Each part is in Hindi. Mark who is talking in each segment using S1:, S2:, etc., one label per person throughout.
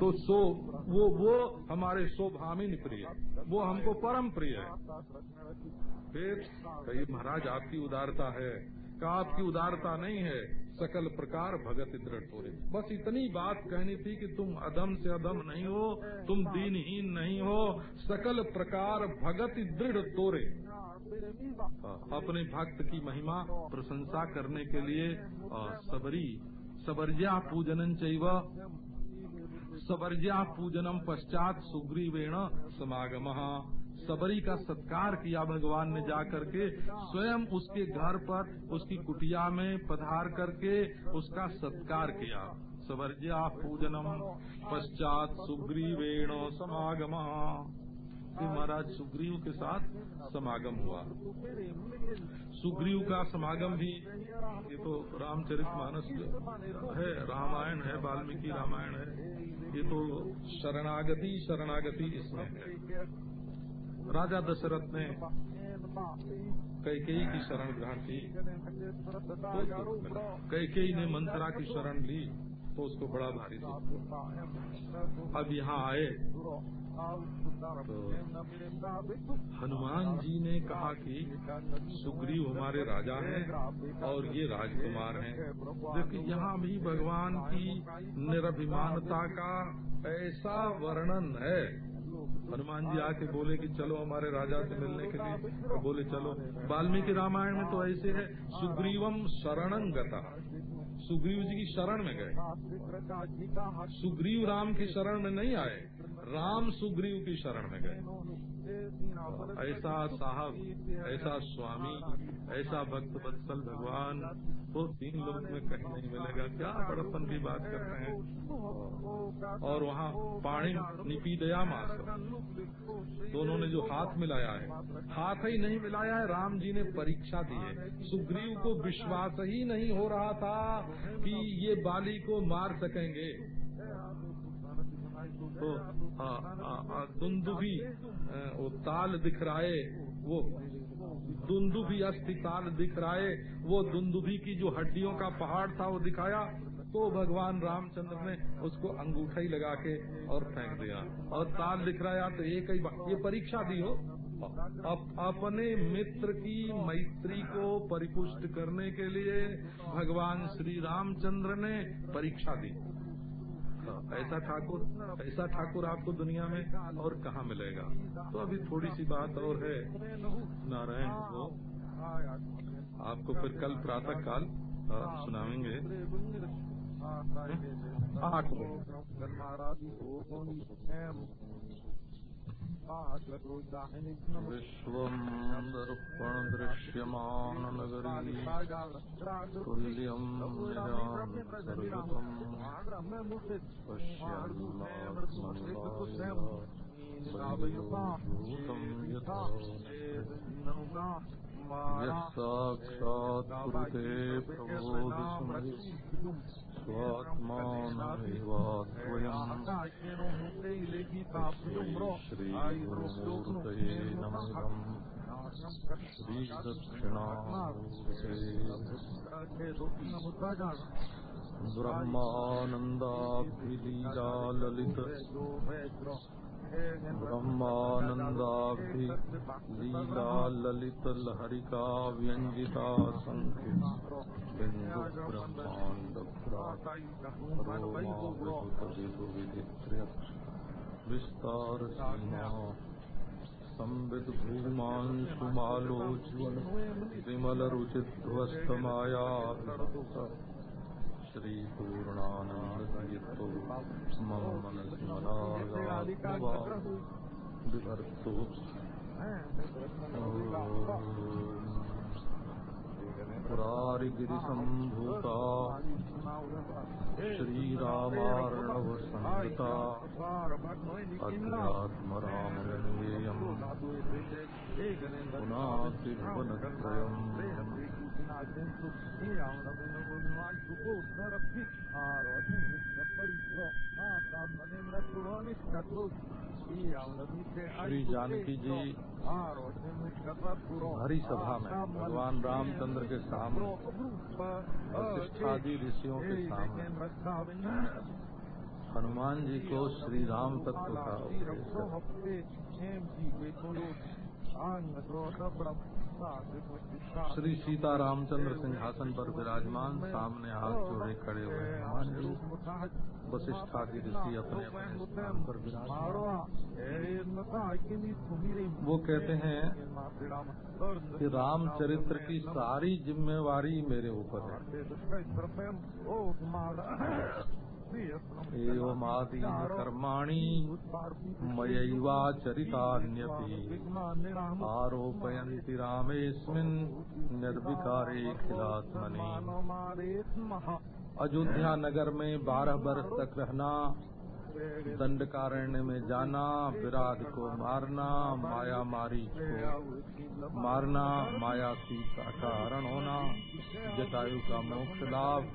S1: तो सो, वो वो हमारे शोभामिन प्रिय वो हमको परम प्रिय है। फिर कही, महाराज, आपकी उदारता है। का आपकी उदारता नहीं है। सकल प्रकार भगत दृढ़ तोरे बस इतनी बात कहनी थी कि तुम अधम से अधम नहीं हो, तुम दीनहीन नहीं हो। सकल प्रकार भगत दृढ़ तोरे अपने भक्त की महिमा प्रशंसा करने के लिए सबरी सबरजा पूजन चैव। सबरजा पूजनम पश्चात सुग्रीवेण समागम। सबरी का सत्कार किया भगवान ने जा करके स्वयं उसके घर पर, उसकी कुटिया में पधार करके उसका सत्कार किया। सबरजा पूजनम पश्चात सुग्रीवेण समागम। महाराज सुग्रीव के साथ समागम हुआ। सुग्रीव का समागम भी, ये तो रामचरित मानस है, रामायण है, वाल्मीकि रामायण है, ये तो शरणागति शरणागति इसमें है। राजा दशरथ ने कैकेयी की शरण ग्रहण की। कैकेयी ने मंत्रा की शरण ली। तो उसको बड़ा भारी अब यहाँ आए तो हनुमान जी ने कहा कि सुग्रीव हमारे राजा हैं और ये राजकुमार हैं। देखिए यहाँ भी भगवान की निरभिमानता का ऐसा वर्णन है। हनुमान जी आके बोले कि चलो हमारे राजा से मिलने के लिए। तो बोले, चलो, वाल्मीकि रामायण में तो ऐसे है, सुग्रीवम शरणं गता। सुग्रीव जी की शरण में गए। सुग्रीव राम की शरण में नहीं आए। राम सुग्रीव की शरण में गए। ऐसा साहब, ऐसा स्वामी, ऐसा भक्त बत्सल भगवान तो तीन लोग में कहीं नहीं मिलेगा। क्या बड़प्पन की बात करते हैं? और वहाँ पानी निपी दया मास दोनों ने जो हाथ मिलाया है, हाथ ही नहीं मिलाया है, राम जी ने परीक्षा दी है। सुग्रीव को विश्वास ही नहीं हो रहा था कि ये बाली को मार सकेंगे। तो दुंदुभी वो ताल दिखराए वो दुंदुभी अस्थि ताल दिख दिखराए वो दुंदुभी की जो हड्डियों का पहाड़ था वो दिखाया तो भगवान रामचंद्र ने उसको अंगूठा ही लगा के और फेंक दिया। और ताल दिख दिखराया तो एक ही ये परीक्षा दी हो। अप, अपने मित्र की मैत्री को परिपुष्ट करने के लिए भगवान श्री रामचंद्र ने परीक्षा दी। ऐसा ठाकुर ऐसा ठाकुर आपको दुनिया में और कहाँ मिलेगा तो अभी थोड़ी सी बात और है नारायण वो आपको फिर कल प्रातः काल सुनाएँगे आठ विश्वम् दर्पणदृश्यमाननगरी तुल्यम् पश्यन्नात्मन्दायभूतम् यथा यः श्रीगुरुमूर्तये नमः श्रीदक्षिणामूर्ते ब्रह्मानन्दाभिलीलाललित ब्रह्मानन्दाभिलीला ललितलहरिका व्यञ्जिता सङ्ख्या बिन्दु ब्रह्माण्डभ्रातरोमाविदित्रयक्ष विस्तारसीमा संविद भूमांशुमालोचन विमलरुचिध्वस्तमाया श्रीपूर्णानन्दयितो मम मनस्मरागात्मवा विभर्तो पुरारिगिरिसम्भूता श्री जानकी जी, हरी सभा में भगवान रामचंद्र के सामने वशिष्ठादि ऋषियों के सामने,
S2: हनुमान जी को श्री राम तत्व का श्री सीता रामचंद्र सिंहासन पर विराजमान, सामने हाथ जोड़े खड़े हुए हैं हनुमान जी, वशिष्ठादि ऋषि अपने वो कहते हैं कि रामचरित्र की सारी जिम्मेवारी मेरे ऊपर है। एवमादीन कर्माणि मयैवाचरितान्यपि आरोपयन्ति रामेऽस्मिन् निर्विकारे अयोध्या नगर में बारह वर्ष तक रहना दंडकारण्य में जाना विराट को मारना, माया मारी को मारना, माया सीता का हरण होना, जटायु का मोक्ष लाभ,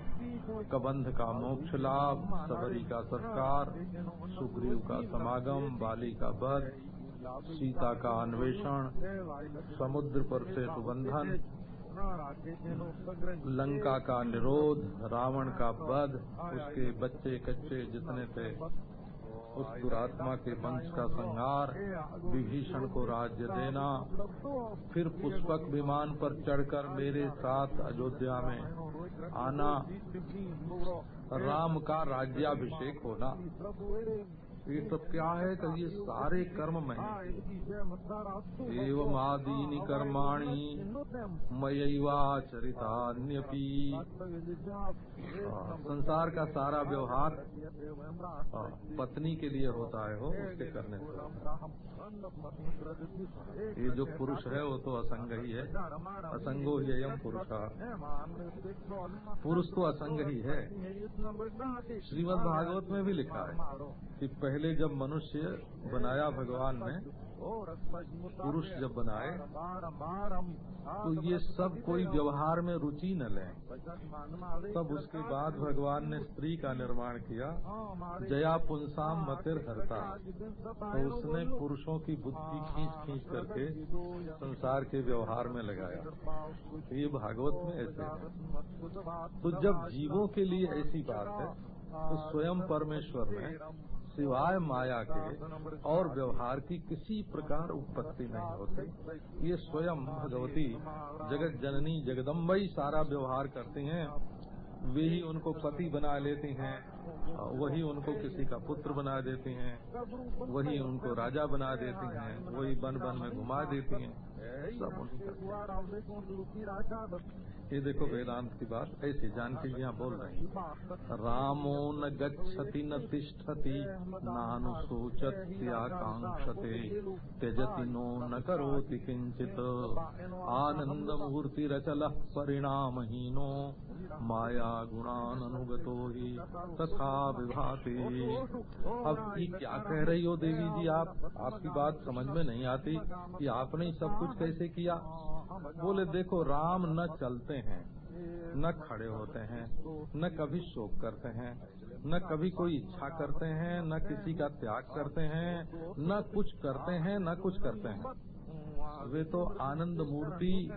S2: कबंध का मोक्ष लाभ, सबरी का संस्कार सुग्रीव का समागम, बाली का वध, सीता का अन्वेषण, समुद्र पर सेतु बंधन लंका का निरोध, रावण का वध, उसके बच्चे कच्चे जितने थे उस दुरात्मा के वंश का संहार, विभीषण को राज्य देना, फिर पुष्पक विमान पर चढ़कर मेरे साथ अयोध्या में आना, राम का राज्याभिषेक होना। ये सब क्या है कि ये सारे कर्म में एवं आदीनी कर्माणी मयवाचरितान्यपी संसार का सारा व्यवहार पत्नी के लिए होता है, हो, उसके करने से ये जो पुरुष है, वो तो असंग ही है। असंगो ही यम पुरुष। पुरुष तो असंग ही है। श्रीमद भागवत में भी लिखा है कि पहले जब मनुष्य बनाया भगवान ने पुरुष जब बनाए तो ये सब कोई व्यवहार में रुचि न ले। तब उसके बाद भगवान ने स्त्री का निर्माण किया, जया पुंसाम मतिर हरता। तो उसने पुरुषों की बुद्धि खींच खींच करके संसार के व्यवहार में लगाया। तो ये भागवत में ऐसे है। तो जब जीवों के लिए ऐसी बात है तो स्वयं परमेश्वर ने सिवाय माया के और व्यवहार की किसी प्रकार उत्पत्ति नहीं होती। ये स्वयं भगवती जगत जननी जगदम्बई सारा व्यवहार करती हैं। वे ही उनको पति बना लेती हैं। वही उनको किसी का पुत्र बना देते हैं, वही उनको राजा बना देती हैं, वही बन बन में घुमा देती हैं। सब ये देखो वेदांत की बात, ऐसी जानकी यहाँ बोल रहे हैं। रामो न गच्छति, न तिष्ठति नानुशोचत आकांक्षते, त्यजति नो न करोति किंचित आनंद मूर्ति रचल परिणामहीनो, माया गुणान गुणानुगतो ही तथा विभाते अब ये क्या कह रही हो देवी जी आप? आपकी बात समझ में नहीं आती कि आपने सब कुछ कैसे किया। बोले, देखो, राम न चलते हैं, न खड़े होते हैं, न कभी शोक करते हैं, न कभी कोई इच्छा करते हैं, न किसी का त्याग करते हैं, न कुछ करते हैं, न कुछ करते हैं। वे तो आनंद मूर्ति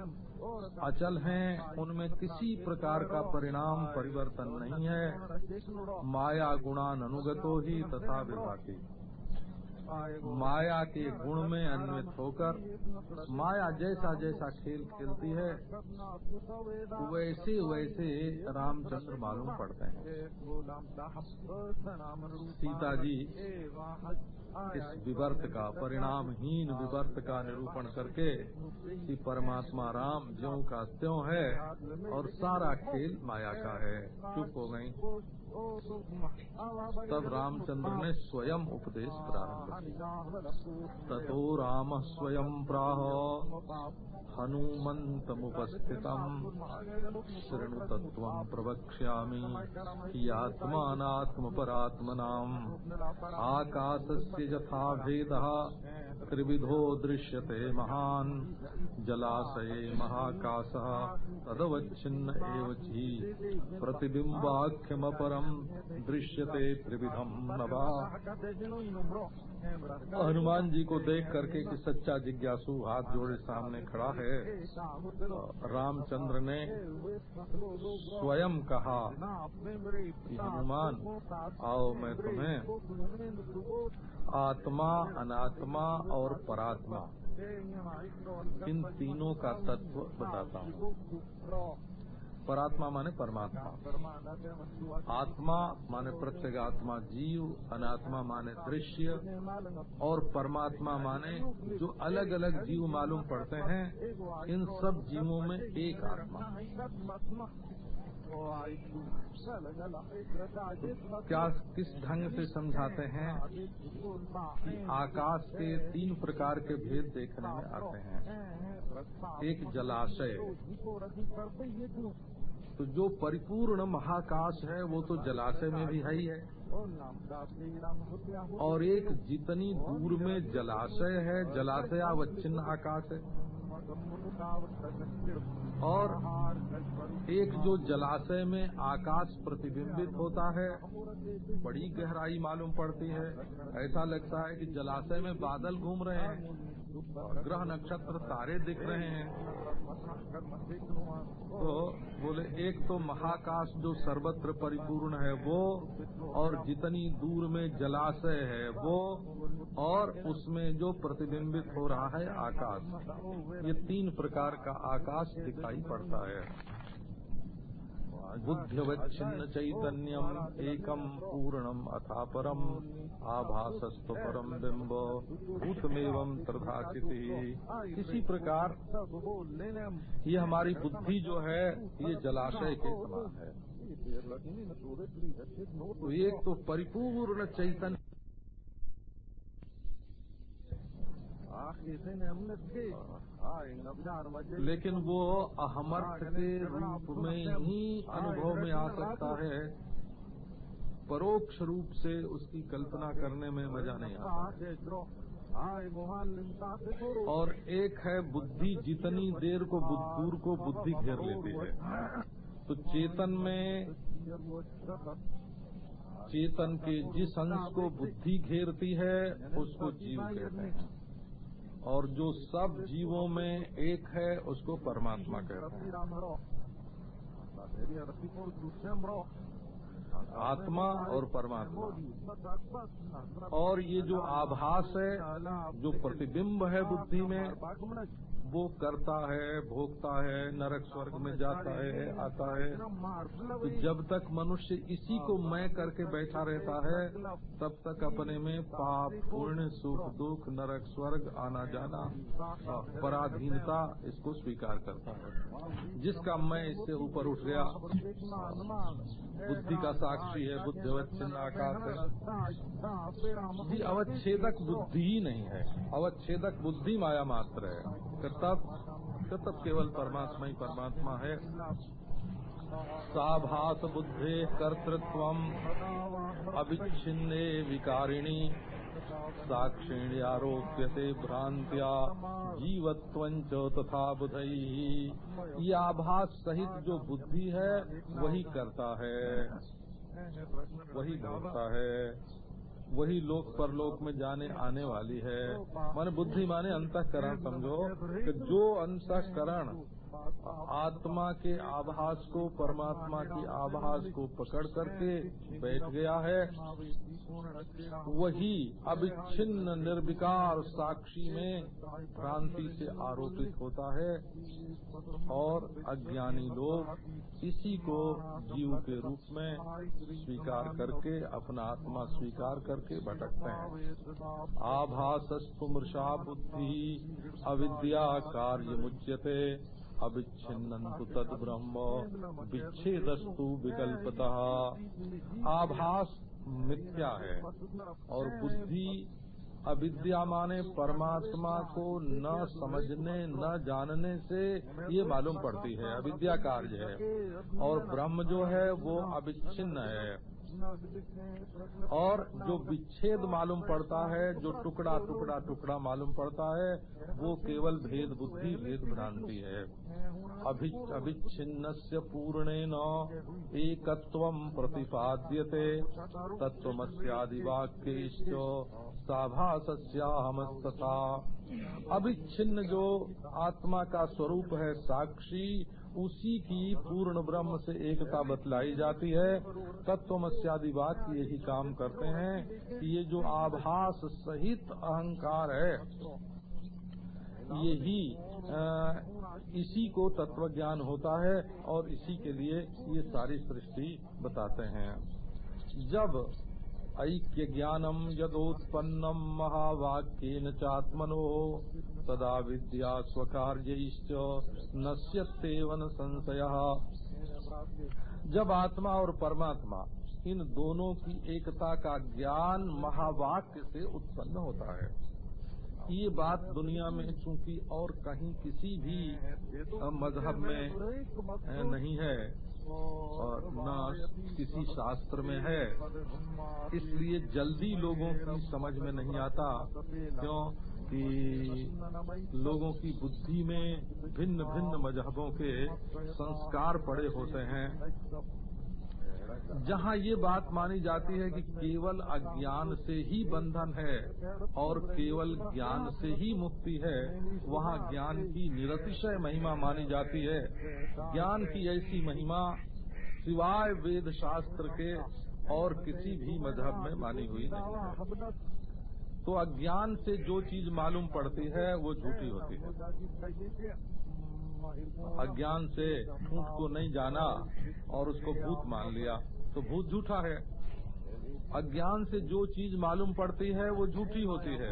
S2: अचल हैं, उनमें किसी प्रकार का परिणाम, परिवर्तन नहीं है। माया गुणान अनुगतो ही तथा विभागी माया के गुण में अन्वित होकर, माया जैसा जैसा खेल खेलती है वैसे वैसे रामचंद्र मालूम पड़ते हैं। सीता जी इस विवर्त का परिणामहीन विवर्त का निरूपण करके कि परमात्मा राम ज्यो का त्यों है और सारा खेल माया का है। चुप हो गई। तब रामचंद्र ने स्वयं उपदेश प्रारंभ ततो राम स्वयं प्राह हनुमन्तमुपस्थितम् शृणु तत्त्वम् प्रवक्ष्यामि। आकाश आकाशस्य
S1: यथा भेद त्रिविधो दृश्यते महान्। जलाशये महाकाशः तदवच्छिन्न एव ची। प्रतिबिम्बाख्यमपरम् दृश्यते त्रिविधम नभा हनुमान जी को देख करके कि सच्चा जिज्ञासु हाथ जोड़े सामने खड़ा है। रामचंद्र ने स्वयं कहा कि हनुमान, आओ मैं तुम्हें आत्मा, अनात्मा और परात्मा। इन तीनों का तत्व बताता हूँ। परात्मा माने परमात्मा। आत्मा माने प्रत्येक आत्मा जीव, अनात्मा माने दृश्य, और परमात्मा माने जो अलग अलग जीव मालूम पड़ते हैं, इन सब जीवों में एक आत्मा। क्या किस ढंग से समझाते हैं कि आकाश के तीन प्रकार के भेद देखने में आते हैं? एक जलाशय। तो जो परिपूर्ण महाकाश है, वो तो जलाशय में भी है ही है। और एक जितनी दूर में जलाशय है जलाशय अवच्छिन्न आकाश है। और एक जो जलाशय में आकाश प्रतिबिंबित होता है बड़ी गहराई मालूम पड़ती है। ऐसा लगता है कि जलाशय में बादल घूम रहे हैं। ग्रह नक्षत्र तारे दिख रहे हैं। तो बोले, एक तो महाकाश जो सर्वत्र परिपूर्ण है वो, और जितनी दूर में जलाशय है वो, और उसमें जो प्रतिबिंबित हो रहा है आकाश। ये तीन प्रकार का आकाश दिखाई पड़ता है। बुद्धिवच्छिन्न चैतन्यम एकम पूर्णम अथा परम आभासस्तु परम बिंब भूतमेव तथाचित इसी प्रकार ये हमारी बुद्धि जो है, ये जलाशय के समान है। तो एक तो परिपूर्ण चैतन्य लेकिन वो अहमर्थ के रूप में ही अनुभव में आ सकता है। परोक्ष रूप से उसकी कल्पना करने में मज़ा नहीं आता। और एक है बुद्धि, जितनी देर को दूर को बुद्धि घेर लेती है। तो चेतन में चेतन के जिस अंश को बुद्धि घेरती है, उसको जीव कहते हैं। और जो सब जीवों में एक है, उसको परमात्मा कहते हैं। आत्मा और परमात्मा। और ये जो आभास है, जो प्रतिबिंब है बुद्धि में वो करता है, भोगता है, नरक स्वर्ग में जाता है, आता है। तो जब तक मनुष्य इसी को मैं करके बैठा रहता है, तब तक अपने में पाप, पुण्य, सुख, दुख, नरक स्वर्ग, आना जाना, पराधीनता इसको स्वीकार करता है। जिसका मैं इससे ऊपर उठ गया, बुद्धि का साक्षी है जी अवच्छेदक बुद्धि ही नहीं है। अवच्छेदक बुद्धि माया मात्र है। तब तब केवल परमात्मा ही परमात्मा है। साभास बुद्धे कर्तृत्व अविच्छिन्ने विकारिणी, साक्षिणी आरोप्य से भ्रांत्या जीवत्व तथा बुधई ये आभास सहित जो बुद्धि है, वही करता है, वही भोगता है। वही लोक परलोक में जाने, आने वाली है। माने बुद्धि माने अंतकरण, समझो, कि जो अंतकरण आत्मा के आभास को, परमात्मा की आभास को पकड़ करके बैठ गया है। वही अविच्छिन्न, निर्विकार साक्षी में भ्रांति से आरोपित होता है और अज्ञानी लोग इसी को जीव के रूप में स्वीकार करके, अपना आत्मा स्वीकार करके भटकते हैं। आभासस्तु मृषा बुद्धि, अविद्या कार्य मुच्यते। अविच्छिन्नतु तद ब्रह्म विच्छेदस्तु विकल्पतः। आभास मिथ्या है। और बुद्धि अविद्या माने परमात्मा को न समझने, न जानने से ये मालूम पड़ती है। अविद्या कार्य है। और ब्रह्म जो है, वो अविच्छिन्न है। और जो विच्छेद मालूम पड़ता है, जो टुकड़ा टुकड़ा टुकड़ा मालूम पड़ता है, वो केवल भेद बुद्धि, भेद भ्रांति है। अभिच्छिन्न से पूर्णे पूर्ण एकत्व प्रतिपाद्यते तत्वमस्यादिवाक्य साभास्याहमस्तथा अभिच्छिन्न जो आत्मा का स्वरूप है साक्षी उसी की पूर्ण ब्रह्म से एकता बतलाई जाती है। तत्वमस्यादि बात यही काम करते हैं कि ये जो आभास सहित अहंकार है यही इसी को तत्व ज्ञान होता है और इसी के लिए ये सारी सृष्टि बताते हैं। जब ऐक्य ज्ञानम यदोत्पन्नम महावाक्यन चात्मनो तदा विद्या स्वकार्य नश्यतेवन संशय। जब आत्मा और परमात्मा इन दोनों की एकता का ज्ञान महावाक्य से उत्पन्न होता है, ये बात दुनिया में चूँकि और कहीं किसी भी मज़हब में नहीं है और न किसी शास्त्र में है। इसलिए जल्दी लोगों की समझ में नहीं आता क्यों? कि लोगों की बुद्धि में भिन्न भिन्न मजहबों के संस्कार पड़े होते हैं। जहाँ ये बात मानी जाती है कि केवल अज्ञान से ही बंधन है और केवल ज्ञान से ही मुक्ति है, वहाँ ज्ञान की निरतिशय महिमा मानी जाती है। ज्ञान की ऐसी महिमा सिवाय वेद शास्त्र के और किसी भी मज़हब में मानी हुई नहीं है। तो अज्ञान से जो चीज़ मालूम पड़ती है, वो झूठी होती है। अज्ञान से झूठ को नहीं जाना और उसको भूत मान लिया तो भूत झूठा है। अज्ञान से जो चीज़ मालूम पड़ती है, वो झूठी होती है।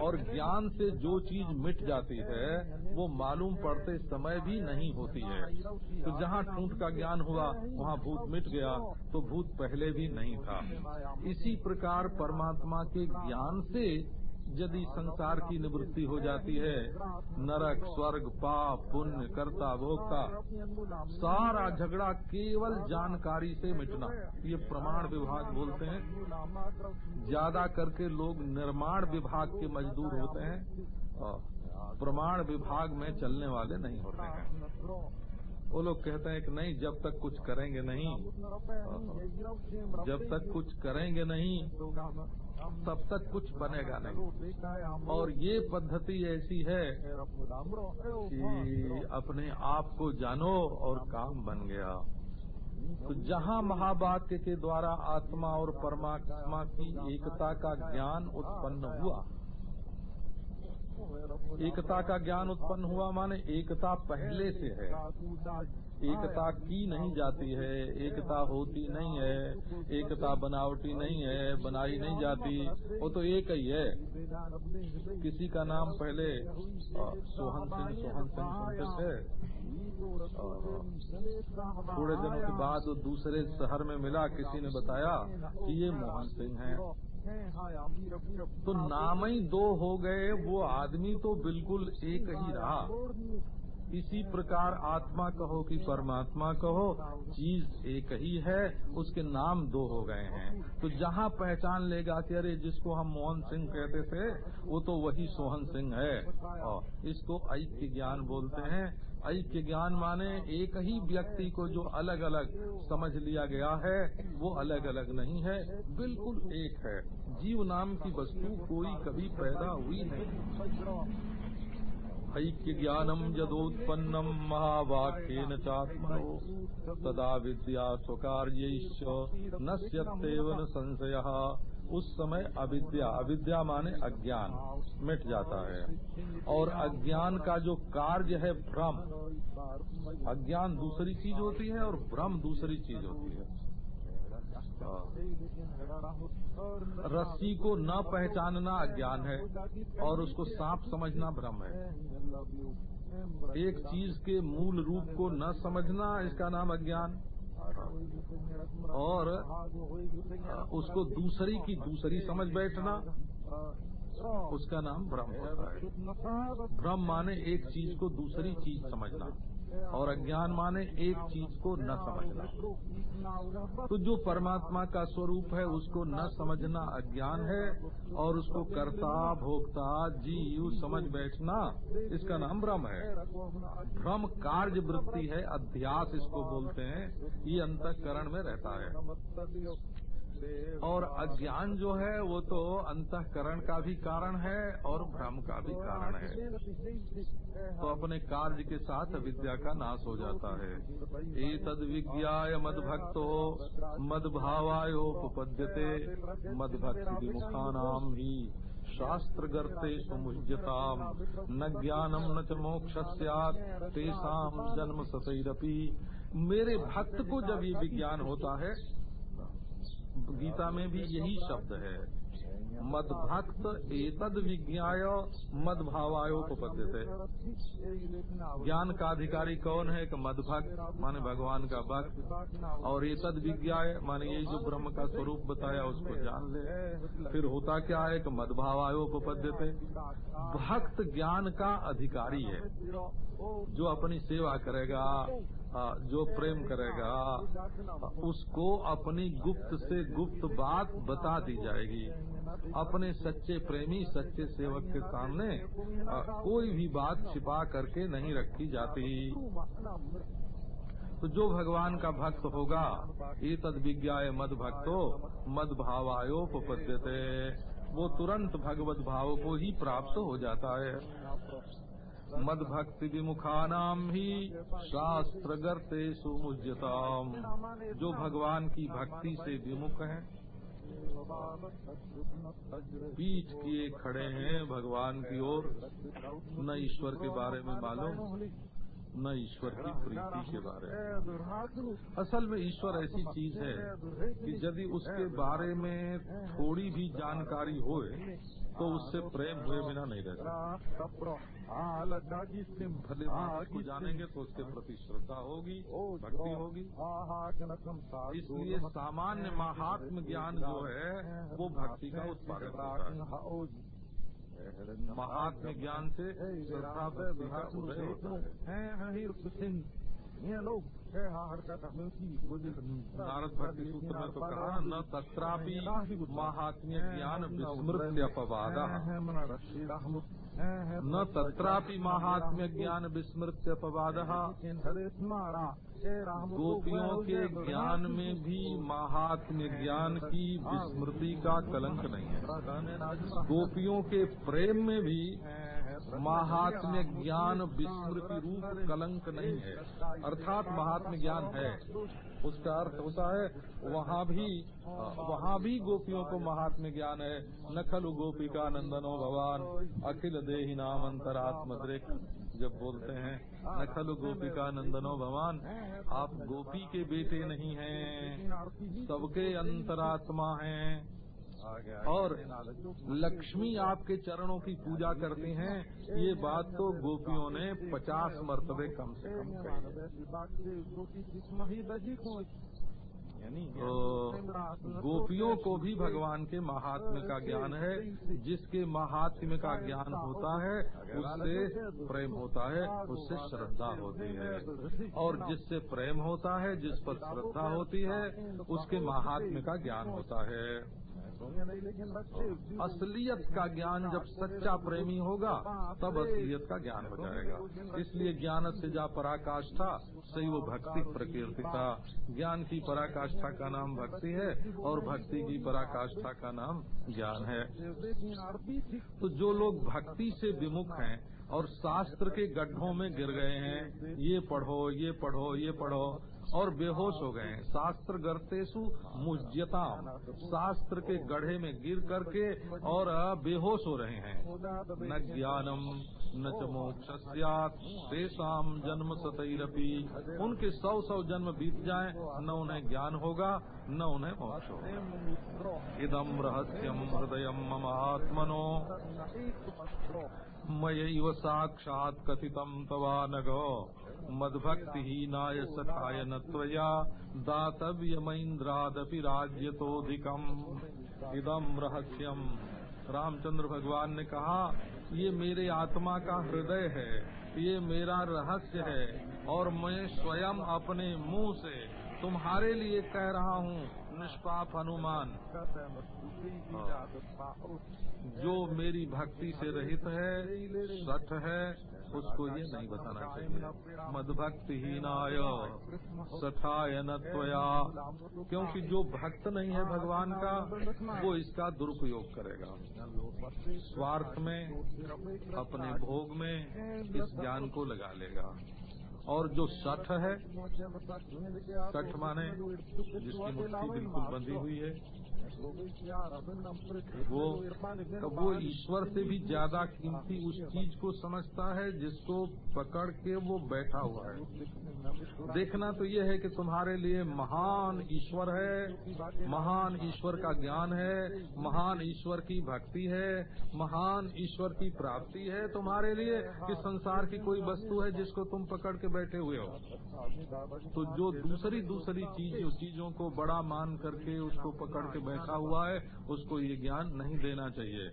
S1: और ज्ञान से जो चीज़ मिट जाती है, वो मालूम पड़ते समय भी नहीं होती है। तो जहाँ ठूंठ का ज्ञान हुआ, वहाँ भूत मिट गया तो भूत पहले भी नहीं था। इसी प्रकार परमात्मा के ज्ञान से यदि संसार की निवृत्ति हो जाती है, नरक, स्वर्ग, पाप, पुण्य, कर्ता, भोक्ता, सारा झगड़ा केवल जानकारी से मिटना। ये प्रमाण विभाग बोलते हैं। ज़्यादा करके लोग निर्माण विभाग के मजदूर होते हैं। प्रमाण विभाग में चलने वाले नहीं होते हैं। वो लोग कहते हैं कि नहीं, जब तक कुछ करेंगे नहीं। जब तक कुछ करेंगे नहीं तब तक कुछ बनेगा नहीं। और ये पद्धति ऐसी है कि अपने आप को जानो और काम बन गया। तो जहाँ महावाक्य के द्वारा आत्मा और परमात्मा की एकता का ज्ञान उत्पन्न हुआ, एकता का ज्ञान उत्पन्न हुआ माने एकता पहले से है। एकता की नहीं जाती है, एकता होती नहीं है, एकता बनावटी नहीं है, बनाई नहीं जाती, वो तो एक ही है। किसी का नाम पहले सोहन सिंह सोहन सिंह सुनते थे थोड़े दिनों के बाद दूसरे शहर में मिला, किसी ने बताया कि ये मोहन सिंह हैं। तो नाम ही दो हो गए, वो आदमी तो बिल्कुल एक ही रहा। इसी प्रकार आत्मा कहो कि परमात्मा कहो, चीज़ एक ही है, उसके नाम दो हो गए हैं। तो जहाँ पहचान लेगा कि अरे जिसको हम मोहन सिंह कहते थे, वो तो वही सोहन सिंह है। इसको ऐक्य ज्ञान बोलते हैं। ऐक्य ज्ञान माने एक ही व्यक्ति को जो अलग अलग समझ लिया गया है, वो अलग अलग नहीं है, बिल्कुल एक है। जीव नाम की वस्तु कोई कभी पैदा हुई नहीं। ऐक्य ज्ञानम यदोत्पन्नम महावाक्यन चात्मनो, तदा विद्या स्वकार्य न संशय। उस समय अविद्या अविद्या माने अज्ञान, मिट जाता है। और अज्ञान का जो कार्य है भ्रम, अज्ञान दूसरी चीज़ होती है और भ्रम दूसरी चीज़ होती है। रस्सी को न पहचानना अज्ञान है और उसको सांप समझना भ्रम है। एक चीज़ के मूल रूप को न समझना इसका नाम अज्ञान और उसको दूसरी की दूसरी समझ बैठना, उसका नाम भ्रम होता है। भ्रम माने एक चीज़ को दूसरी चीज़ समझना। और अज्ञान माने एक चीज़ को न समझना। तो जो परमात्मा का स्वरूप है, उसको न समझना अज्ञान है और उसको कर्ता, भोक्ता, जीव, समझ बैठना, इसका नाम भ्रम है। भ्रम कार्य वृत्ति है, अध्यास इसको बोलते हैं, ये अंतकरण में रहता है। और अज्ञान जो है, वो तो अंतकरण का भी कारण है और भ्रम का भी कारण है। तो अपने कार्य के साथ विद्या का नाश हो जाता है। ए तद विज्ञाय मद भक्तो मद भावायोपद्यते मद भक्ति विमुखा नाम ही शास्त्र गर्ते सुमुज्यताम। न ज्ञानम न च मोक्ष तेषाम जन्म सतरपी। मेरे भक्त को जब ये विज्ञान होता है गीता में भी यही शब्द है। मद भक्त एतद विज्ञाय मद भावायोपद्य ज्ञान का अधिकारी कौन है? कि मद भक्त माने भगवान का भक्त। और एतद विज्ञाय, माने ये जो ब्रह्म का स्वरूप बताया, उसको जान ले। फिर होता क्या है? कि मद भावायोपद्य भक्त ज्ञान का अधिकारी है, जो अपनी सेवा करेगा। जो प्रेम करेगा, उसको अपनी गुप्त से गुप्त बात बता दी जाएगी। अपने सच्चे प्रेमी, सच्चे सेवक के सामने कोई भी बात छिपा करके नहीं रखी जाती। तो जो भगवान का भक्त होगा ये तद विज्ञाय मद भक्तो मद भावायोपद्यते वो तुरंत भगवत भाव को ही प्राप्त हो जाता है। मद भक्ति विमुखानाम ही शास्त्र गर्ते सुमुज्यताम जो भगवान की भक्ति से विमुख हैं। पीठ किए खड़े हैं भगवान की ओर। न ईश्वर के बारे में मालूम, न ईश्वर की प्रीति के बारे में। असल में ईश्वर ऐसी चीज़ है कि यदि उसके बारे में थोड़ी भी जानकारी होए तो उससे प्रेम हुए बिना नहीं रहता। भले को जानेंगे तो उसके प्रति श्रद्धा होगी, भक्ति होगी। इसलिए सामान्य महात्म ज्ञान जो है, वो भक्ति का उत्पादन होता महात्म ज्ञान से श्रद्धा, भक्ति का उदय होता है। नारद भक्ति सूत्र में तो कहा न तत्रापि महात्म्य ज्ञान विस्मृत्य अपवाद न तत्रापि महात्म्य ज्ञान विस्मृत्य अपवाद गोपियों के ज्ञान में भी महात्म्य ज्ञान की विस्मृति का कलंक नहीं है गोपियों के प्रेम में भी महात्म्य ज्ञान विस्मृति रूप कलंक नहीं है। अर्थात महात्म्य ज्ञान है। उसका अर्थ होता है, वहाँ भी वहाँ भी गोपियों को महात्म्य ज्ञान है। न खलु गोपिका नंदनो भगवान अखिल देही नाम अंतरात्म जब बोलते हैं, न खलु गोपिका नंदनो भगवान आप गोपी के बेटे नहीं हैं। सबके अंतरात्मा हैं। और लक्ष्मी आपके चरणों की पूजा करती हैं। ये बात तो गोपियों ने पचास मरतबे कम से कम तो गोपियों को भी भगवान के महात्म्य का ज्ञान है। जिसके महात्म्य का ज्ञान होता है उससे प्रेम होता है उससे श्रद्धा होती है। और जिससे प्रेम होता है जिस पर श्रद्धा होती है उसके महात्म्य का ज्ञान होता है। असलियत का ज्ञान जब सच्चा प्रेमी होगा, तब असलियत का ज्ञान हो जाएगा। इसलिए ज्ञान से जा पराकाष्ठा, सही वो भक्ति प्रकृति का ज्ञान की पराकाष्ठा का नाम भक्ति है और भक्ति की पराकाष्ठा का नाम ज्ञान है। तो जो लोग भक्ति से विमुख हैं और शास्त्र के गड्ढों में गिर गए हैं, ये पढ़ो ये पढ़ो ये पढ़ो और बेहोश हो गए शास्त्र गर्तेशु मुज्यता शास्त्र के गढ़े में गिर करके और बेहोश हो रहे हैं। न ज्ञानम, न च जन्म सतरपी। उनके सौ सौ जन्म बीत जाएँ, न उन्हें ज्ञान होगा, न उन्हें मोक्ष होगा। इदम रहस्यम हृदय मम आत्मनो। मय साक्षात कथितम तवानघ मद्भक्ति ही नाय दातव्यमैन्द्रादपि राज्यतोधिकम इदम रहस्यम। रामचंद्र भगवान ने कहा, ये मेरे आत्मा का हृदय है, ये मेरा रहस्य है, और मैं स्वयं अपने मुँह से तुम्हारे लिए कह रहा हूँ निष्पाप हनुमान, जो मेरी भक्ति से रहित है सठ है, उसको ये नहीं बताना चाहिए। मदभक्ति ही नाय सठाय नया क्योंकि जो भक्त नहीं है भगवान का, वो इसका दुरुपयोग करेगा। स्वार्थ में, अपने भोग में, इस ज्ञान को लगा लेगा। और जो सठ है सठ माने जिसकी मुट्ठी बिल्कुल बंधी हुई है। वो वो ईश्वर से भी ज़्यादा कीमती उस चीज़ को समझता है जिसको पकड़ के वो बैठा हुआ है। देखना तो ये है कि तुम्हारे लिए महान ईश्वर है, महान ईश्वर का ज्ञान है, महान ईश्वर की भक्ति है, महान ईश्वर की प्राप्ति है तुम्हारे लिए कि संसार की कोई वस्तु है जिसको तुम पकड़ के बैठे हुए हो। तो जो दूसरी दूसरी चीज़ चीज़ों को बड़ा मान करके उसको पकड़ के बैठा हुआ है, उसको ये ज्ञान नहीं देना चाहिए।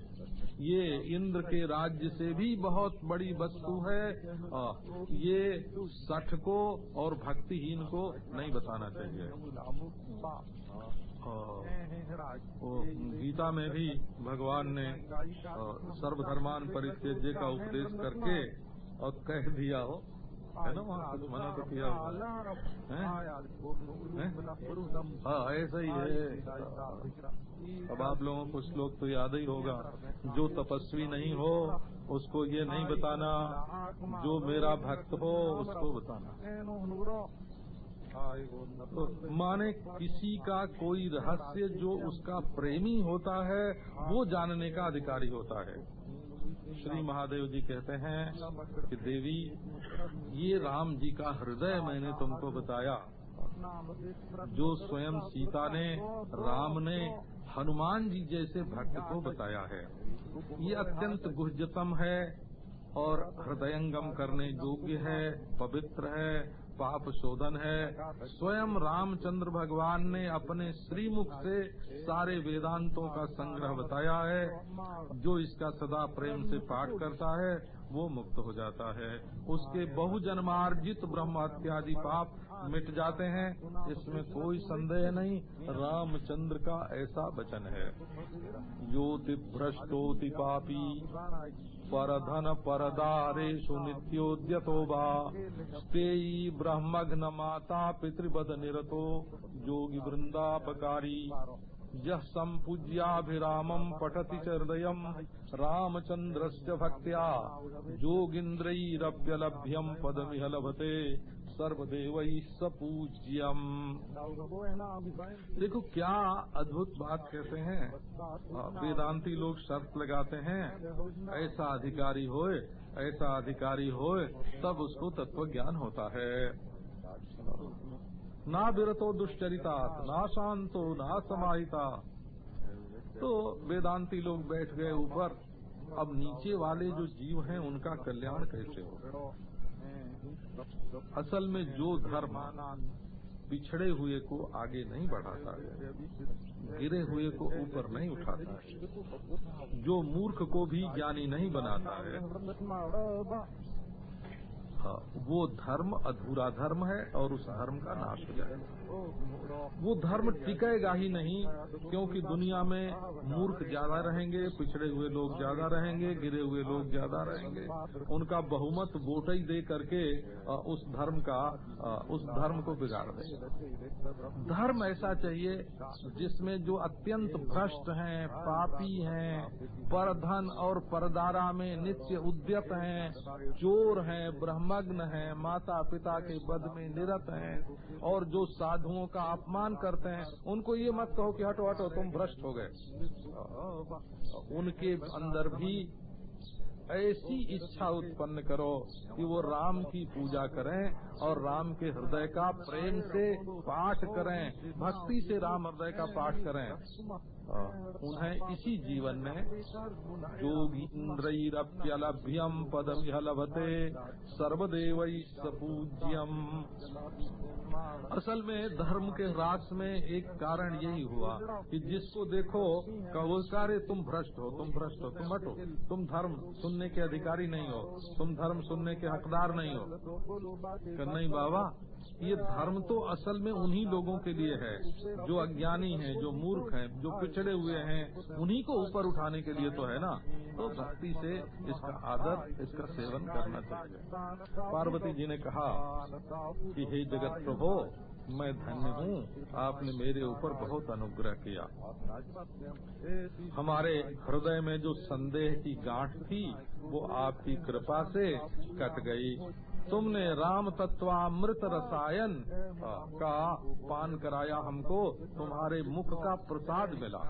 S1: ये इंद्र के राज्य से भी बहुत बड़ी वस्तु है। ये सठ को और भक्तिहीन को नहीं बताना चाहिए। गीता में भी भगवान ने सर्वधर्मान परित्यज्य का उपदेश करके और कह दिया हो। है ना वहाँ कुछ मना तो किया हाँ। ऐसा ही है। अब आप लोगों को श्लोक तो याद ही होगा। जो तपस्वी नहीं हो उसको ये नहीं बताना। जो मेरा भक्त हो उसको बताना। तो माने किसी का कोई रहस्य जो उसका प्रेमी होता है वो जानने का अधिकारी होता है। श्री महादेव जी कहते हैं कि देवी, ये राम जी का हृदय मैंने तुमको बताया। जो स्वयं सीता ने, राम ने हनुमान जी जैसे भक्त को बताया है। ये अत्यंत गुहजतम है और हृदयंगम करने योग्य है, पवित्र है पाप शोधन है। स्वयं रामचंद्र भगवान ने अपने श्रीमुख से सारे वेदांतों का संग्रह बताया है। जो इसका सदा प्रेम से पाठ करता है, वो मुक्त हो जाता है। उसके बहुजन्मार्जित ब्रह्म इत्यादि पाप मिट जाते हैं। इसमें कोई संदेह नहीं, रामचंद्र का ऐसा वचन है। योति भ्रष्टोति पापी। परधन परदारेशु नित्योद्यतो वा। स्तेयी ब्रह्मघ्न माता पितृबद निरतो योगी वृंदापकारी यह संपूज्याभिरामम पठति च हृदय रामचंद्रस्य भक्त्या। जोगिन्द्रैरभ्यलभ्यम पदमिह लभते। सर्वदेव सपूज्यम देखो, क्या अद्भुत बात कहते हैं? वेदांती लोग शर्त लगाते हैं, ऐसा अधिकारी होए, ऐसा अधिकारी होए, तब उसको तत्व ज्ञान होता है। ना विरतो दुष्चरिता ना शांतो ना समाहिता। तो वेदांती लोग बैठ गए ऊपर, अब नीचे वाले जो जीव हैं, उनका कल्याण कैसे हो असल में जो धर्म पिछड़े हुए को आगे नहीं बढ़ाता है गिरे हुए को ऊपर नहीं उठाता है जो मूर्ख को भी ज्ञानी नहीं बनाता है हाँ, वो धर्म अधूरा धर्म है और उस धर्म का नाश हो जाएगा वो धर्म टिकेगा ही नहीं, क्योंकि दुनिया में मूर्ख ज़्यादा रहेंगे, पिछड़े हुए लोग ज़्यादा रहेंगे, गिरे हुए लोग ज़्यादा रहेंगे। उनका बहुमत वोट ही दे करके उस धर्म का उस धर्म को बिगाड़ दे। धर्म ऐसा चाहिए, जिसमें जो अत्यंत भ्रष्ट हैं, पापी हैं, परधन और परदारा में नित्य उद्यत हैं, चोर हैं, ब्रह्मग्न हैं माता पिता के पद में निरत हैं, और जो साधुओं का अपमान करते हैं, उनको ये मत कहो कि हटो हटो, तुम भ्रष्ट हो गए। उनके अंदर भी ऐसी इच्छा उत्पन्न करो कि वो राम की पूजा करें और राम के हृदय का प्रेम से पाठ करें, भक्ति से राम हृदय का पाठ करें। उन्हें इसी जीवन में जोगीन्द्रप्यलभ्यम पदम लभते सर्वदेव सपूज्यम असल में धर्म के ह्रास में एक कारण यही हुआ कि जिसको देखो, कहो, सारे तुम भ्रष्ट हो, तुम भ्रष्ट हो, तुम हटो, तुम धर्म सुन सुनने के अधिकारी नहीं हो तुम धर्म सुनने के हकदार नहीं हो। नहीं बाबा ये धर्म तो असल में उन्हीं लोगों के लिए है जो अज्ञानी हैं, जो मूर्ख हैं, जो पिछड़े हुए हैं उन्हीं को ऊपर उठाने के लिए तो है ना? तो भक्ति से इसका आदर इसका सेवन करना चाहिए। पार्वती जी ने कहा कि हे जगत प्रभो मैं धन्य हूँ। आपने मेरे ऊपर बहुत अनुग्रह किया। हमारे हृदय में जो संदेह की गांठ थी, वो आपकी कृपा से कट गई। तुमने राम तत्वामृत रसायन का पान कराया हमको, तुम्हारे मुख का प्रसाद मिला।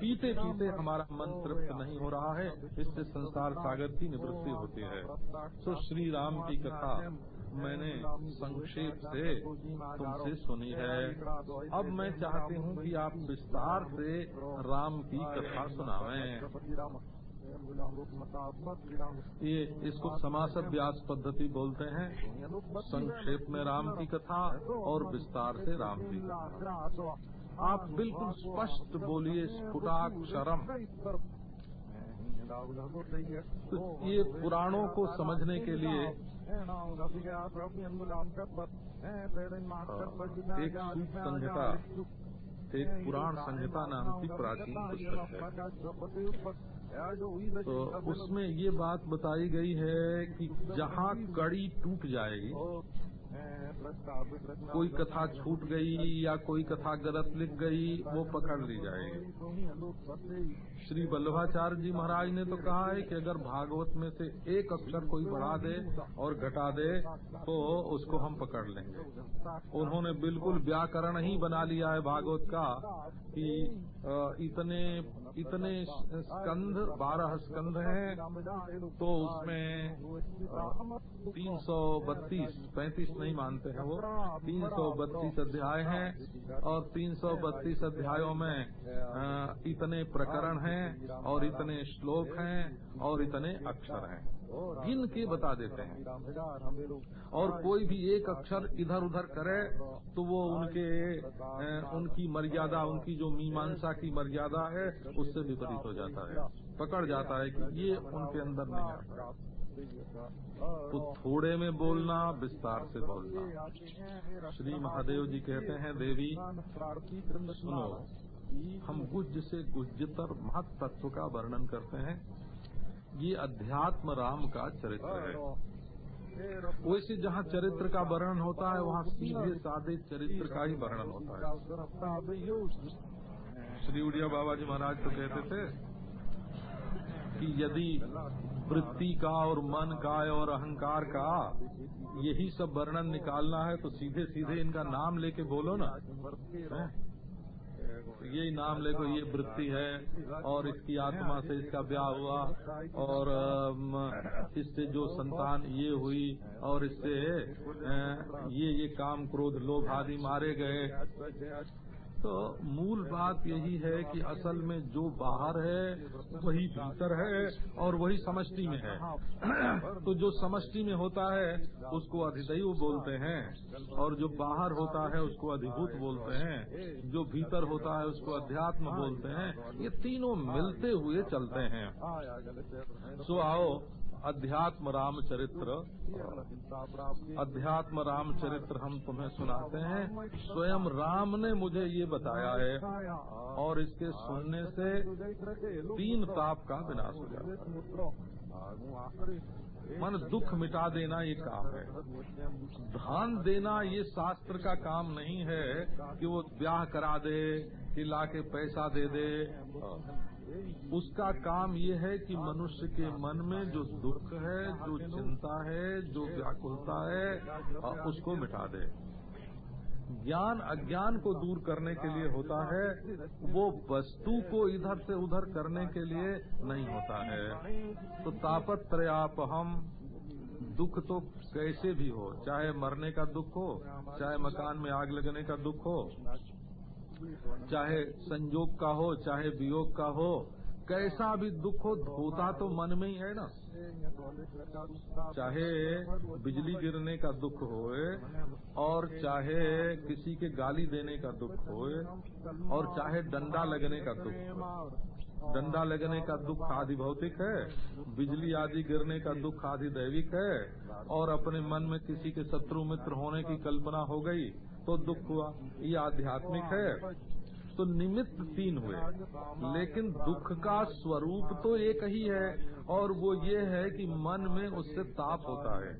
S1: पीते पीते हमारा मन तृप्त नहीं हो रहा है, इससे संसार सागर की निवृत्ति होती है। तो श्री राम की कथा मैंने संक्षेप से तुमसे सुनी है। अब मैं चाहती हूँ कि आप विस्तार से राम की कथा सुनावें। ये इसको समासद व्यास पद्धति बोलते हैं। संक्षेप में राम की कथा और विस्तार से राम की आप बिल्कुल स्पष्ट बोलिए स्फुटाक्षरम तो ये पुराणों को समझने के लिए एक सूत संहिता, एक पुराण संहिता नाम की प्राचीन पुस्तक है। तो उसमें ये बात बताई गई है कि जहाँ कड़ी टूट जाएगी कोई कथा छूट गई या कोई कथा गलत लिख गई, वो पकड़ ली जाएगी। श्री वल्लभाचार्य जी महाराज ने तो कहा है कि अगर भागवत में से एक अक्षर कोई बढ़ा दे और घटा दे तो उसको हम पकड़ लेंगे। उन्होंने बिल्कुल व्याकरण ही बना लिया है भागवत का कि इतने इतने स्कंध, बारह स्कंध हैं तो उसमें तीन सौ बत्तीस, पैंतीस नहीं मानते हैं वो, तीन सौ बत्तीस अध्याय हैं और तीन सौ बत्तीस अध्यायों में इतने प्रकरण हैं और इतने श्लोक हैं और इतने अक्षर हैं। गिन के बता देते हैं। और कोई भी एक अक्षर इधर उधर करे तो वो उनके उनकी मर्यादा, उनकी जो मीमांसा की मर्यादा है, उससे विपरीत हो जाता है। पकड़ जाता है कि ये उनके अंदर नहीं आता। तो थोड़े में बोलना, विस्तार से बोलना। श्री महादेव जी कहते हैं, देवी, सुनो हम गुज से गुज्जतर महत तत्व का वर्णन करते हैं। ये अध्यात्म राम का चरित्र है। वैसे जहाँ चरित्र का वर्णन होता है, वहाँ सीधे साधे चरित्र का ही वर्णन होता है। श्री उड़िया बाबा जी महाराज तो कहते थे कि यदि वृत्ति का और मन का और अहंकार का यही सब वर्णन निकालना है तो सीधे सीधे इनका नाम लेके बोलो ना। यही नाम लेको ये वृत्ति है और इसकी आत्मा से इसका ब्याह हुआ और इससे जो संतान ये हुई और इससे ये ये काम क्रोध लोभ आदि मारे गए। तो मूल बात यही है कि असल में जो बाहर है, वही भीतर है और वही समष्टि में है। तो जो समष्टि में होता है, उसको अधिदैव बोलते हैं और जो बाहर होता है, उसको अधिभूत बोलते हैं। जो भीतर होता है, उसको अध्यात्म बोलते हैं। ये तीनों मिलते हुए चलते हैं। सो आओ अध्यात्म रामचरित्र। अध्यात्म रामचरित्र हम तुम्हें सुनाते हैं। स्वयं राम ने मुझे ये बताया है और इसके सुनने से तीन ताप का विनाश हो जाता मन दुख मिटा देना ये काम है। धान देना ये शास्त्र का काम नहीं है कि वो ब्याह करा दे, कि लाके पैसा दे दे। उसका काम ये है कि मनुष्य के मन में जो दुख है, जो चिंता है, जो व्याकुलता है उसको मिटा दे। ज्ञान अज्ञान को दूर करने के लिए होता है, वो वस्तु को इधर से उधर करने के लिए नहीं होता है। तो तापत्रयाप हम दुख तो कैसे भी हो, चाहे मरने का दुख हो, चाहे मकान में आग लगने का दुख हो चाहे संजोग का हो, चाहे वियोग का हो, कैसा भी दुख हो होता तो मन में ही है ना। चाहे बिजली गिरने का दुख होए, और चाहे किसी के गाली देने का दुख होए, और चाहे डंडा लगने का दुख हो डंडा लगने का दुख आदि भौतिक है, बिजली आदि गिरने का दुख आदि दैविक है, और अपने मन में किसी के शत्रु मित्र होने की कल्पना हो गई तो दुख हुआ, ये आध्यात्मिक है। तो निमित्त तीन हुए। लेकिन दुख का स्वरूप तो एक ही है, और वो ये है कि मन में उससे ताप होता है।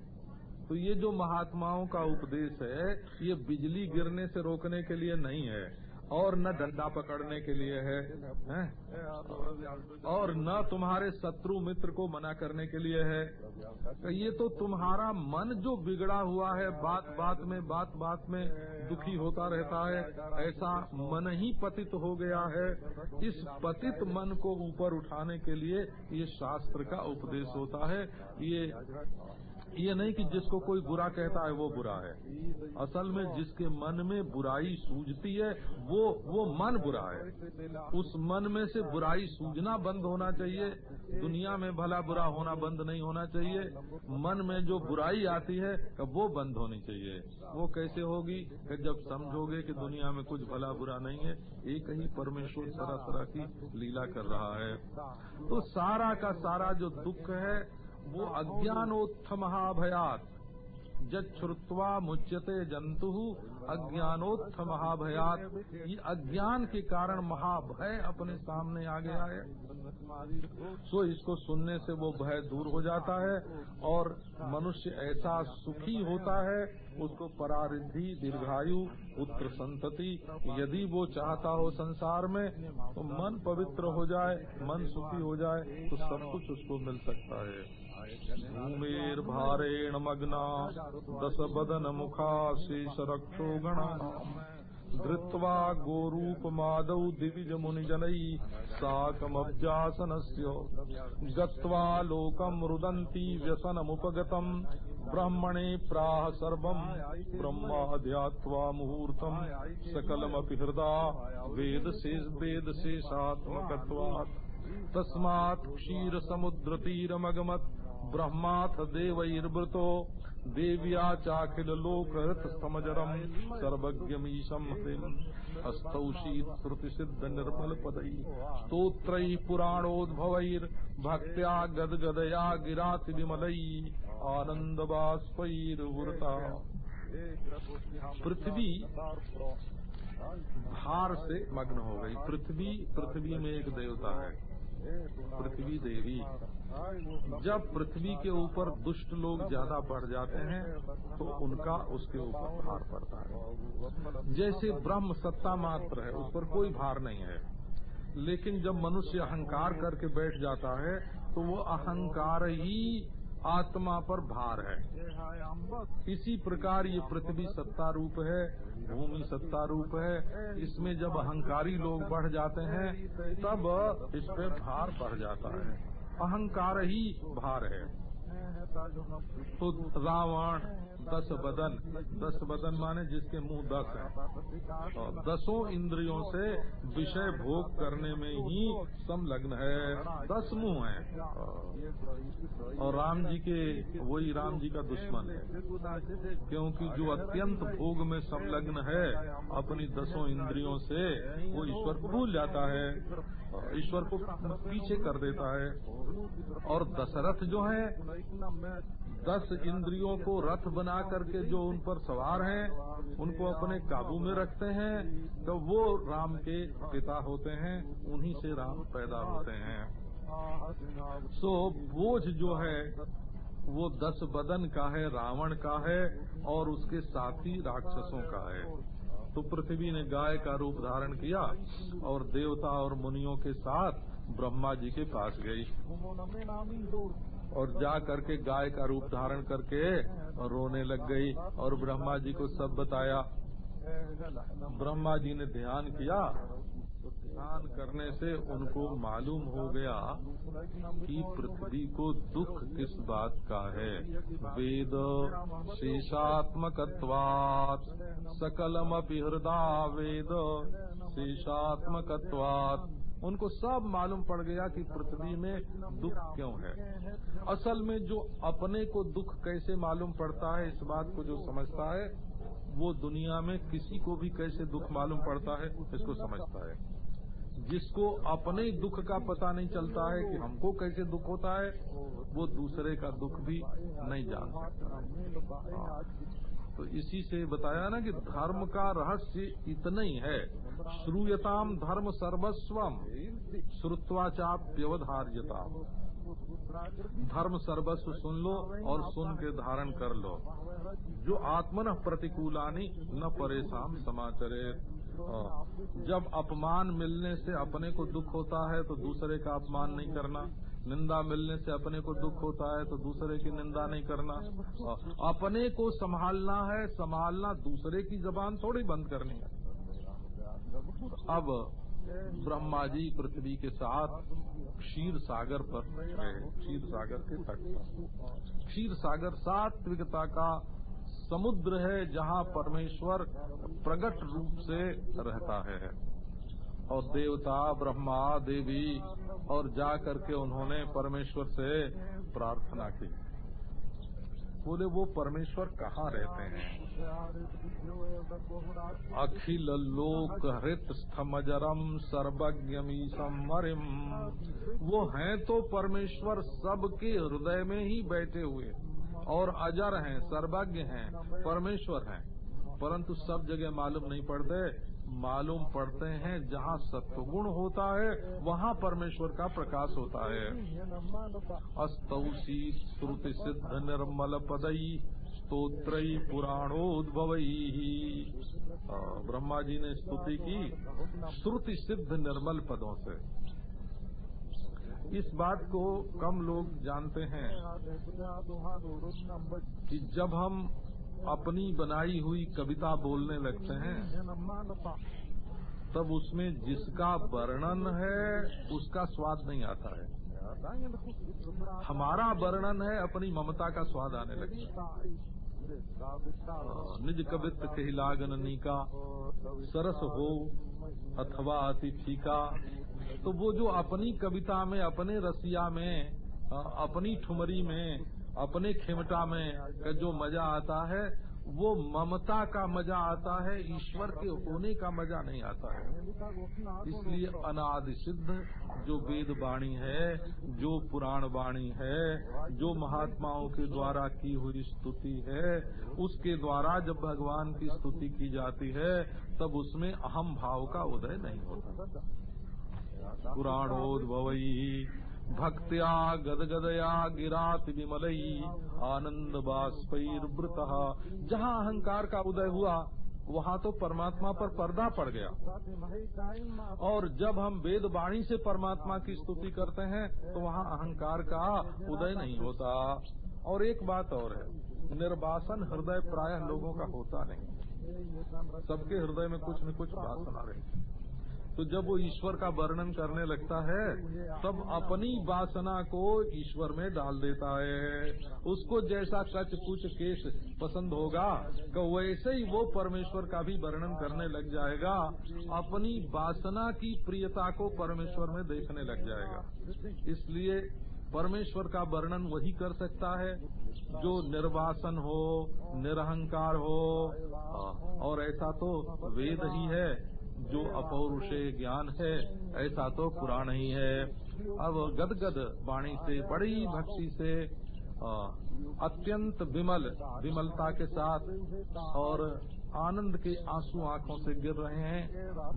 S1: तो ये जो महात्माओं का उपदेश है, ये बिजली गिरने से रोकने के लिए नहीं है। और न डंडा पकड़ने के लिए है? और न तुम्हारे शत्रु मित्र को मना करने के लिए है। तो ये तो तुम्हारा मन जो बिगड़ा हुआ है, बात बात में, बात बात में दुखी होता रहता है, ऐसा मन ही पतित हो गया है। इस पतित मन को ऊपर उठाने के लिए ये शास्त्र का उपदेश होता है। ये ये नहीं कि जिसको कोई बुरा कहता है वो बुरा है। असल में जिसके मन में बुराई सूझती है, वो वो मन बुरा है। उस मन में से बुराई सूझना बंद होना चाहिए। दुनिया में भला बुरा होना बंद नहीं होना चाहिए। मन में जो बुराई आती है, वो बंद होनी चाहिए। वो कैसे होगी जब समझोगे कि दुनिया में कुछ भला बुरा नहीं है, एक ही परमेश्वर तरह तरह की लीला कर रहा है। तो सारा का सारा जो दुख है वो अज्ञानोत्थ महाभयात जच्छ्रुत्वा मुच्यते जंतु अज्ञानोत्थ महाभयात ये अज्ञान के कारण महाभय अपने सामने आ गया है सो इसको सुनने से वो भय दूर हो जाता है और मनुष्य ऐसा सुखी होता है, उसको परारिद्धि, दीर्घायु, पुत्र संतति, यदि वो चाहता हो संसार में तो मन पवित्र हो जाए, मन सुखी हो जाए तो सब कुछ उसको मिल सकता है। भूमिर्भारेण मग्ना। दश बदन मुखा शेष रक्षो गणा धृत्वा गोरूपमादौ दिविज मुनिजनैः साकमब्जासनस्य। गत्वा लोकम् रुदन्ति व्यसनमुपगतम्। ब्रह्मणे प्राह सर्वम्। ब्रह्माध्यात्वा मुहूर्तम्। सकलमपि हृदा। वेदशेष वेदशेषात्मकत्वात्। तस्मात् क्षीरसमुद्रतीरमगमत्। ब्रह्माथ देवैर्वृतो देव्या चाखिल लोकहृत समजरम सर्वज्ञमीशम हृम हस्तौषीत श्रुति सिद्ध निर्मल पदई स्त्रोत्र पुराणोद्भवैर, भक्त्या गदगदया गिराति विमलई आनंद बाष्पैर्वृता पृथ्वी भार से मग्न हो गई। पृथ्वी पृथ्वी में एक देवता है। पृथ्वी देवी। जब पृथ्वी के ऊपर दुष्ट लोग ज़्यादा बढ़ जाते हैं तो उनका उसके ऊपर भार पड़ता है। जैसे ब्रह्म सत्ता मात्र है, उस पर कोई भार नहीं है। लेकिन जब मनुष्य अहंकार करके बैठ जाता है तो वो अहंकार ही आत्मा पर भार है। इसी प्रकार ये पृथ्वी सत्ता रूप है, भूमि सत्ता रूप है। इसमें जब अहंकारी लोग बढ़ जाते हैं, तब इस पे भार बढ़ जाता है। अहंकार ही भार है। रावण दस बदन। दस बदन माने जिसके मुँह दस है। और दसों इंद्रियों से विषय भोग करने में ही संलग्न है। दस मुँह है। और राम जी के, वही राम जी का दुश्मन है। क्योंकि जो अत्यंत भोग में संलग्न है, अपनी दसों इंद्रियों से वो ईश्वर भूल जाता है। ईश्वर को पीछे कर देता है। और दशरथ जो है, दस इंद्रियों को रथ बना करके जो उन पर सवार हैं, उनको अपने काबू में रखते हैं तो वो राम के पिता होते हैं, उन्हीं से राम पैदा होते हैं। सो बोझ जो है, वो दस बदन का है, रावण का है, और उसके साथी राक्षसों का है। तो पृथ्वी ने गाय का रूप धारण किया और देवता और मुनियों के साथ ब्रह्मा जी के पास गई। और जा करके गाय का रूप धारण करके रोने लग गई और ब्रह्मा जी को सब बताया। ब्रह्मा जी ने ध्यान किया ध्यान करने से उनको मालूम हो गया कि पृथ्वी को दुख किस बात का है। वेद शेषात्मकत्वात् सकलम हृदा वेद शेषात्मकत्वात्। उनको सब मालूम पड़ गया कि पृथ्वी में दुख क्यों है। असल में जो अपने को दुख कैसे मालूम पड़ता है, इस बात को जो समझता है, वो दुनिया में किसी को भी कैसे दुख मालूम पड़ता है, इसको समझता है। जिसको अपने दुख का पता नहीं चलता है कि हमको कैसे दुख होता है, वो दूसरे का दुख भी नहीं जान सकता। हाँ। तो इसी से बताया ना कि धर्म का रहस्य इतना ही है। श्रूयताम धर्म सर्वस्वम श्रुत्वाचाप्यवधार्यता धर्म सर्वस्व सुन लो और सुन के धारण कर लो। जो आत्मन प्रतिकूलानी न परेशान समाचरे जब अपमान मिलने से अपने को दुख होता है तो दूसरे का अपमान नहीं करना। निंदा मिलने से अपने को दुख होता है तो दूसरे की निंदा नहीं करना। अपने को संभालना है संभालना दूसरे की जबान थोड़ी बंद करनी है। अब ब्रह्मा जी पृथ्वी के साथ क्षीर सागर पर क्षीर सागर के तट पर। क्षीर सागर सात्विकता का समुद्र है जहाँ परमेश्वर प्रगट रूप से रहता है। और देवता, ब्रह्मा, देवी और जा करके उन्होंने परमेश्वर से प्रार्थना की। बोले, वो परमेश्वर कहाँ रहते हैं? अखिल लोक हृत स्थमजरम सर्वज्ञमी समरिम वो हैं तो परमेश्वर सबके हृदय में ही बैठे हुए। और अजर हैं, सर्वज्ञ हैं, परमेश्वर हैं। परंतु सब जगह मालूम नहीं पड़ते। मालूम पड़ते हैं जहाँ सत्वगुण होता है, वहाँ परमेश्वर का प्रकाश होता है। अस्तौसी श्रुति सिद्ध निर्मल पदई स्त्रोत्र पुराणोद्भव। ब्रह्मा जी ने स्तुति की श्रुति सिद्ध निर्मल पदों से। इस बात को कम लोग जानते हैं कि जब हम अपनी बनाई हुई कविता बोलने लगते हैं, तब उसमें जिसका वर्णन है, उसका स्वाद नहीं आता है। हमारा वर्णन है, अपनी ममता का स्वाद आने लगता है। निज कवित्व के लागन का सरस हो अथवा अतिथि का तो वो जो अपनी कविता में, अपने रसिया में अपनी ठुमरी में, अपने खेमटा में जो मज़ा आता है, वो ममता का मज़ा आता है, ईश्वर के होने का मज़ा नहीं आता है। इसलिए अनादि सिद्ध, जो वेद वाणी है, जो पुराण वाणी है, जो महात्माओं के द्वारा की हुई स्तुति है, उसके द्वारा जब भगवान की स्तुति की जाती है, तब उसमें अहम भाव का उदय नहीं होता। पुराणोद्भवई भक्त्या गदगदया गिरात विमलई आनंद बाष्पैर्वृत। जहाँ अहंकार का उदय हुआ, वहाँ तो परमात्मा पर पर्दा पड़ गया। और जब हम वेद वाणी से परमात्मा की स्तुति करते हैं तो वहाँ अहंकार का उदय नहीं होता। और एक बात और है, निर्वासन हृदय प्राय लोगों का होता नहीं। सबके हृदय में कुछ न कुछ वासना रहती तो जब वो ईश्वर का वर्णन करने लगता है, तब अपनी वासना को ईश्वर में डाल देता है। उसको जैसा कच कुछ केश पसंद होगा तो वैसे ही वो परमेश्वर का भी वर्णन करने लग जाएगा। अपनी वासना की प्रियता को परमेश्वर में देखने लग जाएगा। इसलिए परमेश्वर का वर्णन वही कर सकता है, जो निर्वासन हो, निरहंकार हो, और ऐसा तो वेद ही है। जो अपौरुषे ज्ञान है, ऐसा तो पुराण ही है। अब गदगद वाणी से, बड़ी भक्ति से अत्यंत विमल, विमलता के साथ और आनंद के आँसू आँखों से गिर रहे हैं।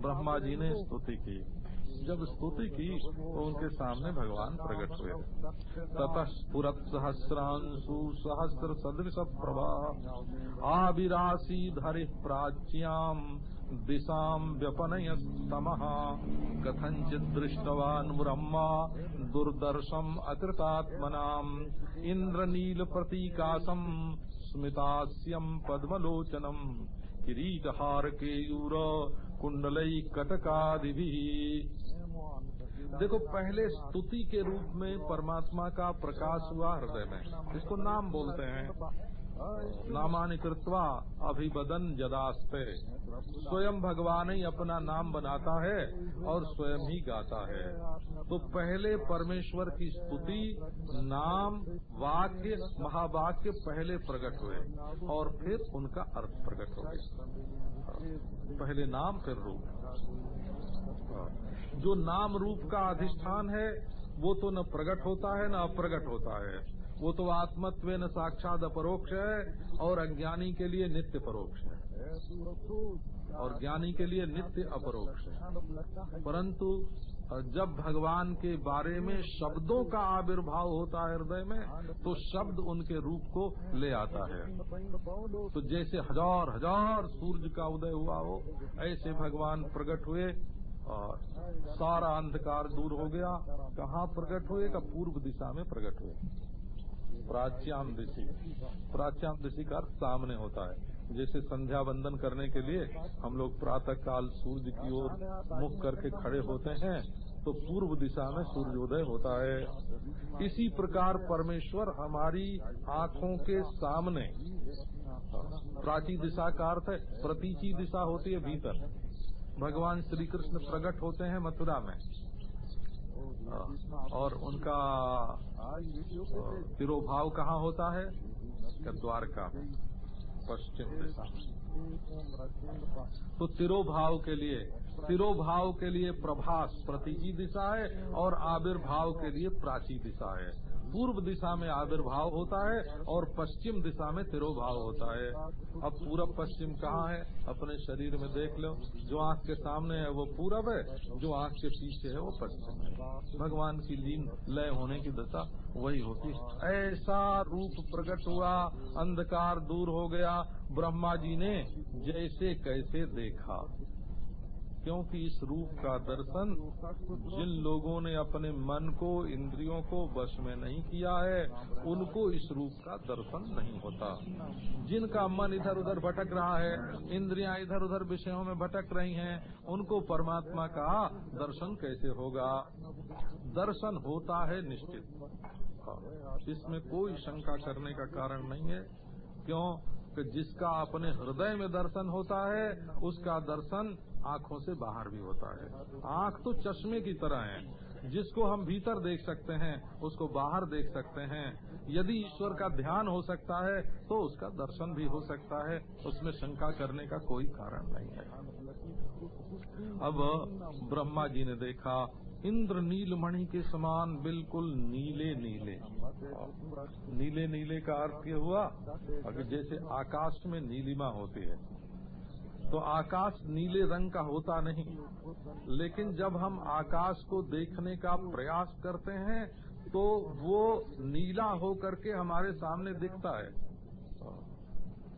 S1: ब्रह्मा जी ने स्तुति की। जब स्तुति की तो उनके सामने भगवान प्रकट हुए। ततः स्फुरत सहस्रांशु सहस्र सदृश प्रभा, आविरासी धरि प्राच्याम। दिशाम व्यपनयस्तमः। कथञ्चित् दृष्टवान् ब्रह्मा दुर्दर्शम अकृतात्मनाम्। इन्द्रनीलप्रतीकासम् स्मितास्यम् पद्मलोचनम् किरीटहार केयूर कुंडलई कटकादि देखो, पहले स्तुति के रूप में परमात्मा का प्रकाश हुआ हृदय में। इसको नाम बोलते हैं नामानि कृत्वा अभिवदन जदास्ते। स्वयं भगवान ही अपना नाम बनाता है और स्वयं ही गाता है। तो पहले परमेश्वर की स्तुति, नाम, वाक्य, महावाक्य पहले प्रकट हुए और फिर उनका अर्थ प्रकट हो गया। पहले नाम, फिर रूप। जो नाम रूप का अधिष्ठान है, वो तो न प्रकट होता है, न अप्रगट होता है। वो तो आत्मत्व न साक्षात अपरोक्ष है और अज्ञानी के लिए नित्य परोक्ष है। और ज्ञानी के लिए नित्य अपरोक्ष है। परंतु जब भगवान के बारे में शब्दों का आविर्भाव होता है हृदय में तो शब्द उनके रूप को ले आता है। तो जैसे हज़ार हज़ार सूर्य का उदय हुआ हो, ऐसे भगवान प्रकट हुए और सारा अंधकार दूर हो गया। कहाँ प्रकट हुए? का पूर्व दिशा में प्रकट हुए। प्राच्याम दिशी प्राच्याम दिशी का सामने होता है। जैसे संध्या वंदन करने के लिए हम लोग प्रातः काल सूर्य की ओर मुख करके खड़े होते हैं तो पूर्व दिशा में सूर्योदय होता है। इसी प्रकार परमेश्वर हमारी आँखों के सामने प्राची दिशा का अर्थ है, प्रतीची दिशा होती है भीतर। भगवान श्री कृष्ण प्रकट होते हैं मथुरा में। और उनका तिरोभाव कहाँ होता है? द्वारका में पश्चिम दिशा तो तिरोभाव के लिए, तिरोभाव के लिए प्रभास प्रतीकी दिशा है और आविर्भाव के लिए प्राची दिशा है। पूर्व दिशा में आविर्भाव होता है और पश्चिम दिशा में तिरोभाव होता है। अब पूरब पश्चिम कहाँ है? अपने शरीर में देख लो। जो आँख के सामने है, वो पूरब है। जो आँख के पीछे है, वो पश्चिम है। भगवान की लीन लय होने की दशा वही होती है। ऐसा रूप प्रकट हुआ, अंधकार दूर हो गया। ब्रह्मा जी ने जैसे कैसे देखा। क्योंकि इस रूप का दर्शन जिन लोगों ने अपने मन को, इंद्रियों को वश में नहीं किया है, उनको इस रूप का दर्शन नहीं होता। जिनका मन इधर उधर भटक रहा है, इंद्रियाँ इधर उधर विषयों में भटक रही हैं, उनको परमात्मा का दर्शन कैसे होगा? दर्शन होता है निश्चित। इसमें कोई शंका करने का कारण नहीं है। क्यों? कि जिसका अपने हृदय में दर्शन होता है, उसका दर्शन आँखों से बाहर भी होता है। आँख तो चश्मे की तरह है। जिसको हम भीतर देख सकते हैं, उसको बाहर देख सकते हैं। यदि ईश्वर का ध्यान हो सकता है तो उसका दर्शन भी हो सकता है। उसमें शंका करने का कोई कारण नहीं है। अब ब्रह्मा जी ने देखा, इंद्र नीलमणि के समान बिल्कुल नीले नीले। नीले नीले का अर्थ ये हुआ? अगर जैसे आकाश में नीलिमा होती है। तो आकाश नीले रंग का होता नहीं। लेकिन जब हम आकाश को देखने का प्रयास करते हैं तो वो नीला हो करके हमारे सामने दिखता है।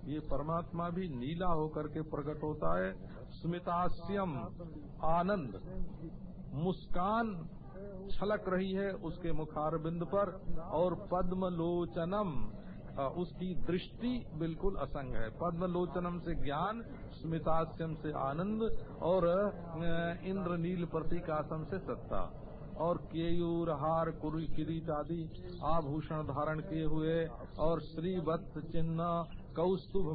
S1: ये परमात्मा भी नीला होकर के प्रकट होता है। स्मितास्यम, आनंद। मुस्कान छलक रही है उसके मुखार बिंद पर और पद्मलोचनम उसकी दृष्टि बिल्कुल असंग है। पद्मलोचनम से ज्ञान स्मितास्यम से आनंद और इंद्र नील प्रतीकासम से सत्ता। और केयूर, हार किरीट आदि आभूषण धारण किए हुए और श्रीवत्स चिन्ह कौस्तुभ